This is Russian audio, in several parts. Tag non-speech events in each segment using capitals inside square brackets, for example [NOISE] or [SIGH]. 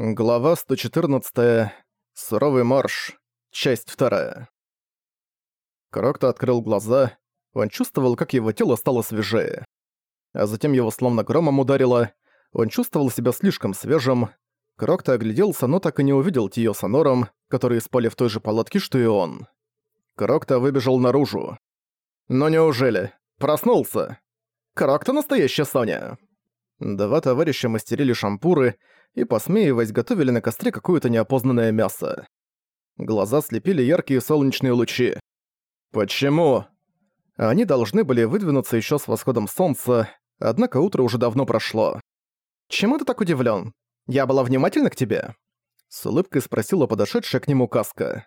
Глава 114. Суровый марш. Часть 2. Крокто открыл глаза. Он чувствовал, как его тело стало свежее. А затем его словно громом ударило. Он чувствовал себя слишком свежим. Крокто огляделся, но так и не увидел Тио с Анором, которые спали в той же палатке, что и он. Крокто выбежал наружу. «Ну неужели? Проснулся? Крокто настоящая Соня!» Два товарища мастерили шампуры и, посмеиваясь, готовили на костре какое-то неопознанное мясо. Глаза слепили яркие солнечные лучи. Почему? Они должны были выдвинуться еще с восходом солнца, однако утро уже давно прошло. «Чему ты так удивлен? Я была внимательна к тебе?» С улыбкой спросила подошедшая к нему каска.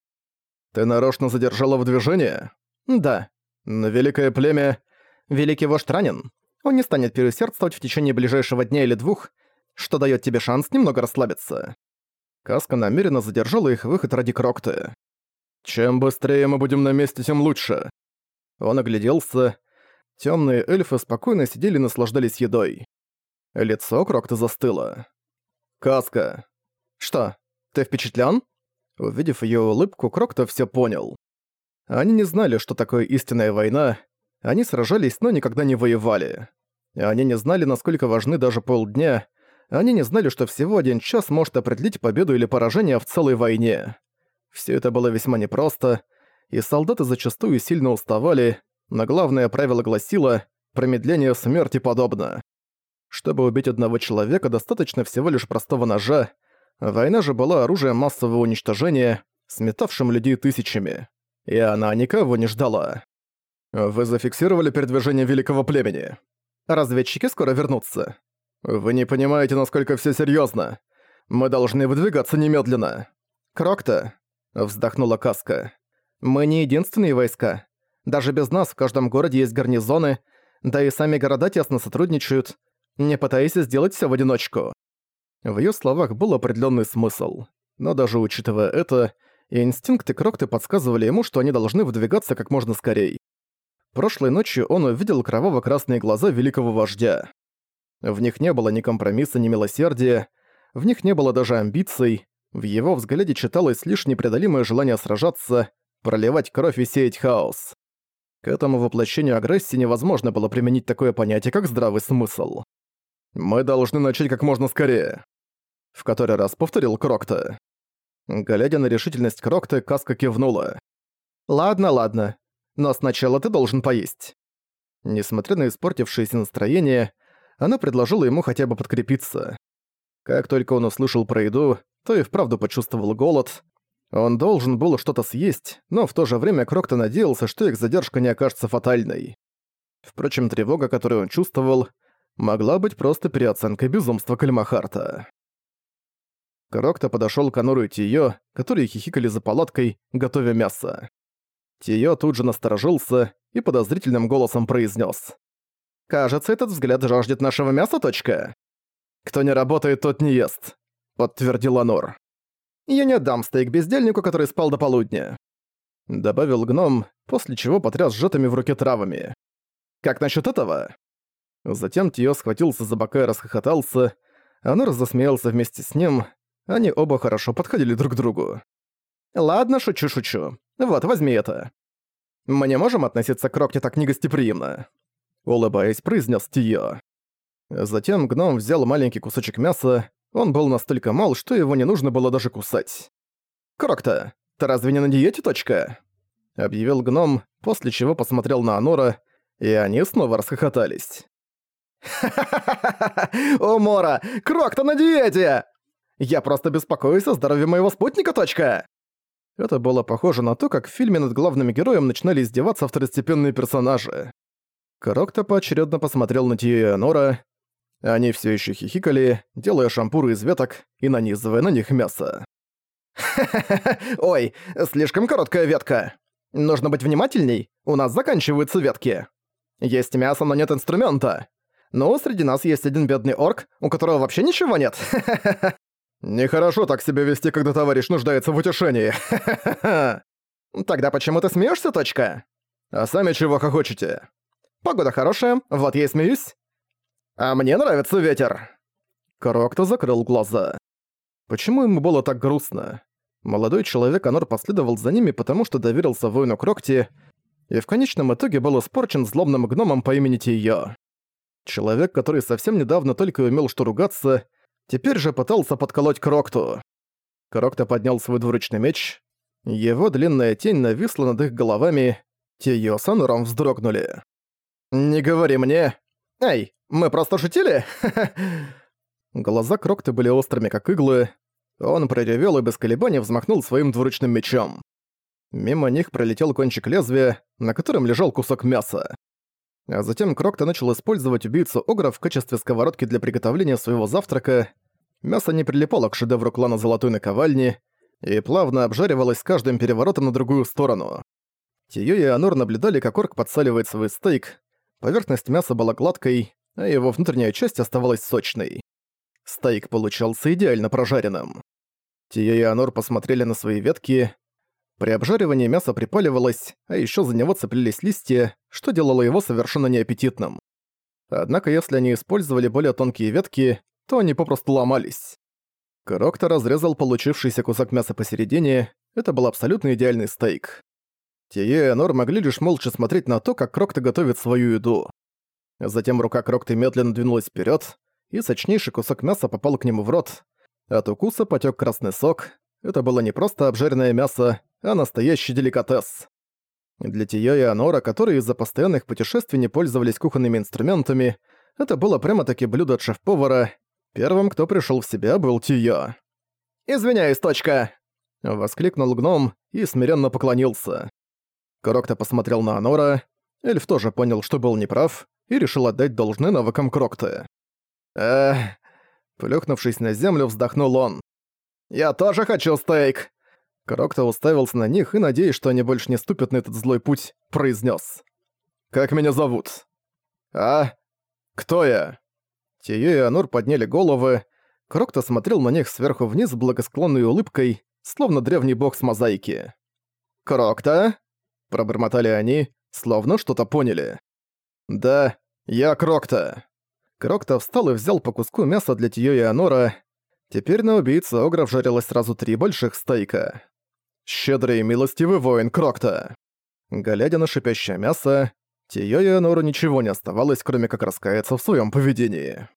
«Ты нарочно задержала в движении?» «Да. На великое племя...» «Великий вождь ранен. Он не станет переусердствовать в течение ближайшего дня или двух, что дает тебе шанс немного расслабиться. Каска намеренно задержала их выход ради Крокты. «Чем быстрее мы будем на месте, тем лучше». Он огляделся. Темные эльфы спокойно сидели и наслаждались едой. Лицо Крокты застыло. «Каска». «Что, ты впечатлен? Увидев ее улыбку, Крокта все понял. Они не знали, что такое истинная война. Они сражались, но никогда не воевали. Они не знали, насколько важны даже полдня, они не знали, что всего один час может определить победу или поражение в целой войне. Все это было весьма непросто, и солдаты зачастую сильно уставали, но главное правило гласило «промедление смерти подобно». Чтобы убить одного человека, достаточно всего лишь простого ножа. Война же была оружием массового уничтожения, сметавшим людей тысячами. И она никого не ждала. «Вы зафиксировали передвижение великого племени?» «Разведчики скоро вернутся. «Вы не понимаете, насколько все серьезно. Мы должны выдвигаться немедленно». «Крокта», — вздохнула Каска. «Мы не единственные войска. Даже без нас в каждом городе есть гарнизоны, да и сами города тесно сотрудничают, не пытаясь сделать все в одиночку». В ее словах был определенный смысл. Но даже учитывая это, инстинкты Крокты подсказывали ему, что они должны выдвигаться как можно скорее. Прошлой ночью он увидел кроваво-красные глаза великого вождя. В них не было ни компромисса, ни милосердия, в них не было даже амбиций, в его взгляде читалось лишь непреодолимое желание сражаться, проливать кровь и сеять хаос. К этому воплощению агрессии невозможно было применить такое понятие, как здравый смысл. «Мы должны начать как можно скорее», — в который раз повторил Крокта. Глядя на решительность Крокта, Каска кивнула. «Ладно, ладно, но сначала ты должен поесть». Несмотря на испортившееся настроение, она предложила ему хотя бы подкрепиться. Как только он услышал про еду, то и вправду почувствовал голод. Он должен был что-то съесть, но в то же время Крокто надеялся, что их задержка не окажется фатальной. Впрочем, тревога, которую он чувствовал, могла быть просто переоценкой безумства Кальмахарта. Крокто подошёл к Анору и Тиё, которые хихикали за палаткой, готовя мясо. Тиё тут же насторожился и подозрительным голосом произнес: Кажется, этот взгляд жаждет нашего мяса, точка. Кто не работает, тот не ест, подтвердил Анор. Я не отдам стейк бездельнику, который спал до полудня. Добавил гном, после чего потряс сжатыми в руке травами. Как насчет этого? Затем Тио схватился за бока и расхохотался. Анор засмеялся вместе с ним. Они оба хорошо подходили друг к другу. «Ладно, шучу-шучу. Вот, возьми это. Мы не можем относиться к Рокте так негостеприимно улыбаясь, произнес Тио. Затем гном взял маленький кусочек мяса, он был настолько мал, что его не нужно было даже кусать. «Крокта, ты разве не на диете, точка?» Объявил гном, после чего посмотрел на Анора, и они снова расхохотались. «Ха-ха-ха! О, Мора! Крокта на диете! Я просто беспокоюсь о здоровье моего спутника, точка!» Это было похоже на то, как в фильме над главным героем начинали издеваться второстепенные персонажи. Крокто поочередно посмотрел на Тию и Анора. Они все еще хихикали, делая шампуры из веток и нанизывая на них мясо. «Ха-ха-ха! [LAUGHS] Ой, слишком короткая ветка! Нужно быть внимательней, у нас заканчиваются ветки. Есть мясо, но нет инструмента. Ну, среди нас есть один бедный орк, у которого вообще ничего нет. [LAUGHS] Нехорошо так себя вести, когда товарищ нуждается в утешении. [LAUGHS] Тогда почему ты смеешься, точка? А сами чего хохочете? Погода хорошая, вот я и смеюсь. А мне нравится ветер. Крокто закрыл глаза. Почему ему было так грустно? Молодой человек Анор последовал за ними, потому что доверился воину Крокти, и в конечном итоге был испорчен злобным гномом по имени Тиё. Человек, который совсем недавно только умел что ругаться, теперь же пытался подколоть Крокту. Крокта поднял свой двуручный меч. Его длинная тень нависла над их головами. Тиё с Анором вздрогнули. «Не говори мне! Эй, мы просто шутили?» [LAUGHS] Глаза Крокта были острыми, как иглы. Он проревел и без колебаний взмахнул своим двуручным мечом. Мимо них пролетел кончик лезвия, на котором лежал кусок мяса. А затем Крокта начал использовать убийцу Огра в качестве сковородки для приготовления своего завтрака. Мясо не прилипало к шедевру клана Золотой Наковальни и плавно обжаривалось с каждым переворотом на другую сторону. Тиё и Анор наблюдали, как орк подсаливает свой стейк. Поверхность мяса была гладкой, а его внутренняя часть оставалась сочной. Стейк получался идеально прожаренным. Тиё и Анор посмотрели на свои ветки. При обжаривании мясо припаливалось, а ещё за него цеплялись листья, что делало его совершенно неаппетитным. Однако если они использовали более тонкие ветки, то они попросту ломались. Крокто разрезал получившийся кусок мяса посередине, это был абсолютно идеальный стейк. Тие и Анор могли лишь молча смотреть на то, как Крокто готовит свою еду. Затем рука Крокты медленно двинулась вперед, и сочнейший кусок мяса попал к нему в рот. От укуса потек красный сок. Это было не просто обжаренное мясо, а настоящий деликатес. Для Тиё и Анора, которые из-за постоянных путешествий не пользовались кухонными инструментами, это было прямо-таки блюдо от шеф-повара. Первым, кто пришел в себя, был Тиё. «Извиняюсь, точка!» — воскликнул гном и смиренно поклонился. Крокто посмотрел на Анора. Эльф тоже понял, что был неправ, и решил отдать должное навыкам Крокта. Эх, плюхнувшись на землю, вздохнул он. «Я тоже хочу стейк!» Крокто уставился на них и, надеясь, что они больше не ступят на этот злой путь, произнес: «Как меня зовут?» «А? Кто я?» Тиё и Анур подняли головы. Крокто смотрел на них сверху вниз с благосклонной улыбкой, словно древний бог с мозаики. «Крокто?» – пробормотали они, словно что-то поняли. «Да, я Крокто». Крокто встал и взял по куску мяса для Тиё и Анора. Теперь на убийце Огров жарилось сразу три больших стейка. «Щедрый и милостивый воин Крокто!» Глядя на шипящее мясо, Тиё и Анору ничего не оставалось, кроме как раскаяться в своем поведении.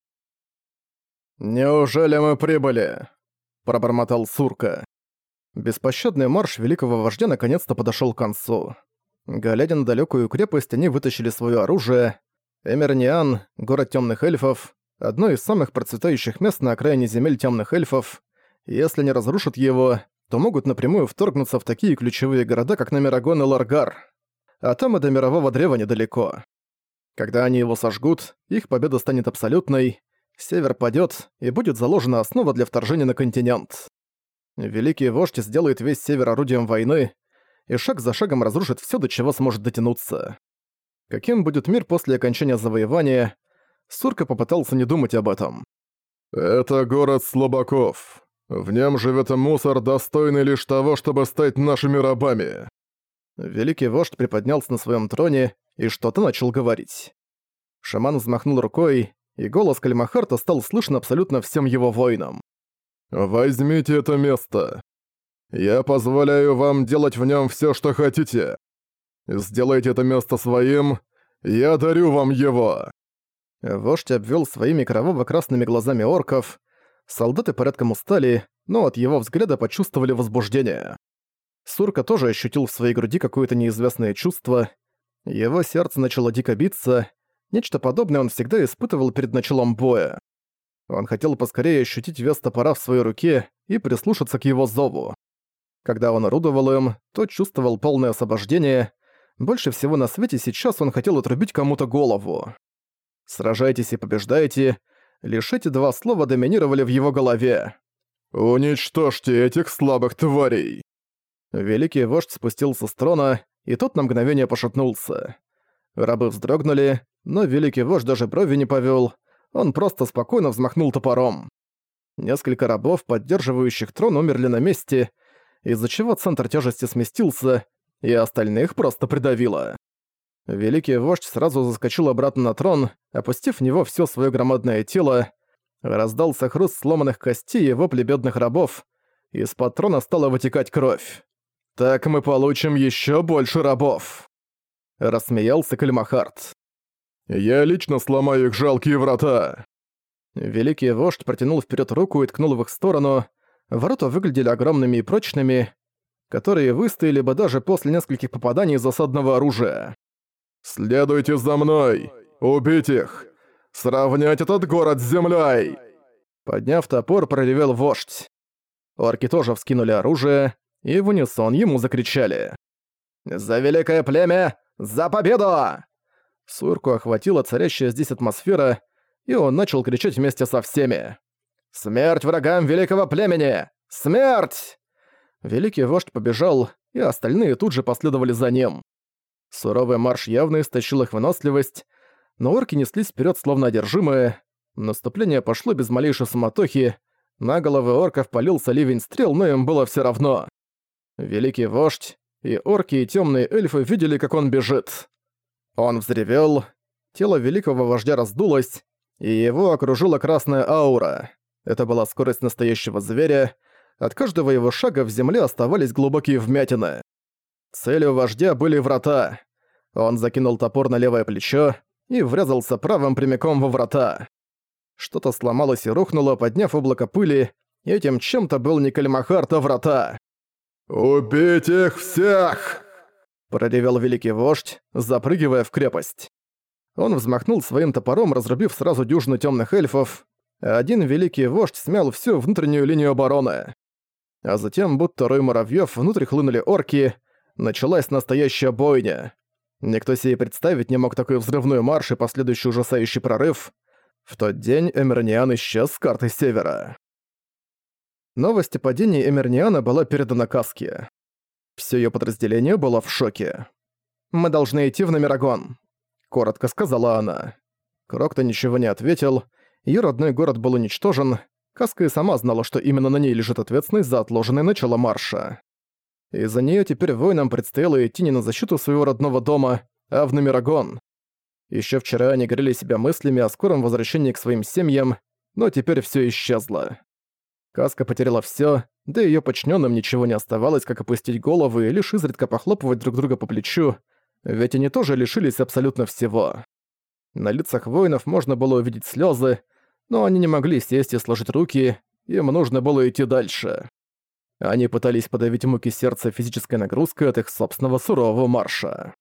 «Неужели мы прибыли?» – пробормотал Сурка. Беспощадный марш великого вождя наконец-то подошел к концу. Глядя на далекую крепость, они вытащили свое оружие, Эмерниан, город темных эльфов, одно из самых процветающих мест на окраине земель темных эльфов. Если не разрушат его, то могут напрямую вторгнуться в такие ключевые города, как Намирагон и Ларгар. А там и до мирового древа недалеко. Когда они его сожгут, их победа станет абсолютной, север падёт, и будет заложена основа для вторжения на континент. Великий вождь сделает весь север орудием войны, и шаг за шагом разрушит всё, до чего сможет дотянуться. Каким будет мир после окончания завоевания, Сурка попытался не думать об этом. «Это город слабаков. В нем живет мусор, достойный лишь того, чтобы стать нашими рабами». Великий вождь приподнялся на своем троне и что-то начал говорить. Шаман взмахнул рукой, и голос Кальмахарта стал слышен абсолютно всем его воинам. «Возьмите это место. Я позволяю вам делать в нем все, что хотите. Сделайте это место своим, я дарю вам его!» Вождь обвел своими кроваво-красными глазами орков. Солдаты порядком устали, но от его взгляда почувствовали возбуждение. Сурка тоже ощутил в своей груди какое-то неизвестное чувство. Его сердце начало дико биться. Нечто подобное он всегда испытывал перед началом боя. Он хотел поскорее ощутить вес топора в своей руке и прислушаться к его зову. Когда он орудовал им, то чувствовал полное освобождение, больше всего на свете сейчас он хотел отрубить кому-то голову. «Сражайтесь и побеждайте», лишь эти два слова доминировали в его голове. «Уничтожьте этих слабых тварей!» Великий вождь спустился с трона, и тот на мгновение пошатнулся. Рабы вздрогнули, но великий вождь даже брови не повёл, он просто спокойно взмахнул топором. Несколько рабов, поддерживающих трон, умерли на месте, из-за чего центр тяжести сместился, и остальных просто придавило. Великий вождь сразу заскочил обратно на трон, опустив в него всё своё громадное тело. Раздался хруст сломанных костей и вопли бедных рабов. Из патрона стала вытекать кровь. «Так мы получим еще больше рабов!» Рассмеялся Кальмахард. «Я лично сломаю их жалкие врата!» Великий вождь протянул вперед руку и ткнул в их сторону. Ворота выглядели огромными и прочными, которые выстояли бы даже после нескольких попаданий из осадного оружия. «Следуйте за мной! Убить их! Сравнять этот город с землей!» Подняв топор, проревел вождь. Орки тоже вскинули оружие, и в унисон ему закричали. «За великое племя! За победу!» Сурку охватила царящая здесь атмосфера, и он начал кричать вместе со всеми. «Смерть врагам великого племени! Смерть!» Великий вождь побежал, и остальные тут же последовали за ним. Суровый марш явно истощил их выносливость, но орки неслись вперед словно одержимые. Наступление пошло без малейшей суматохи, на головы орков полился ливень стрел, но им было все равно. Великий вождь и орки и темные эльфы видели, как он бежит. Он взревел, тело великого вождя раздулось, и его окружила красная аура. Это была скорость настоящего зверя, от каждого его шага в земле оставались глубокие вмятины. Целью вождя были врата. Он закинул топор на левое плечо и врезался правым прямиком во врата. Что-то сломалось и рухнуло, подняв облако пыли, и этим чем-то был не Кальмахарт, а врата. «Убить их всех!» – проревел великий вождь, запрыгивая в крепость. Он взмахнул своим топором, разрубив сразу дюжину темных эльфов, один великий вождь смял всю внутреннюю линию обороны. А затем, будто рой муравьёв, внутрь хлынули орки, началась настоящая бойня. Никто себе представить не мог такой взрывной марш и последующий ужасающий прорыв. В тот день Эмерниан исчез с карты Севера. Новость о падении Эмерниана была передана Каске. Всё её подразделение было в шоке. «Мы должны идти в Номерагон», — коротко сказала она. Крокто ничего не ответил, её родной город был уничтожен, Каска и сама знала, что именно на ней лежит ответственность за отложенное начало марша. Из-за неё теперь воинам предстояло идти не на защиту своего родного дома, а в Номерагон. Ещё вчера они горели себя мыслями о скором возвращении к своим семьям, но теперь всё исчезло. Каска потеряла всё, да и её подчинённым ничего не оставалось, как опустить головы и лишь изредка похлопывать друг друга по плечу, ведь они тоже лишились абсолютно всего. На лицах воинов можно было увидеть слёзы, но они не могли сесть и сложить руки, им нужно было идти дальше. Они пытались подавить муки сердца физической нагрузкой от их собственного сурового марша.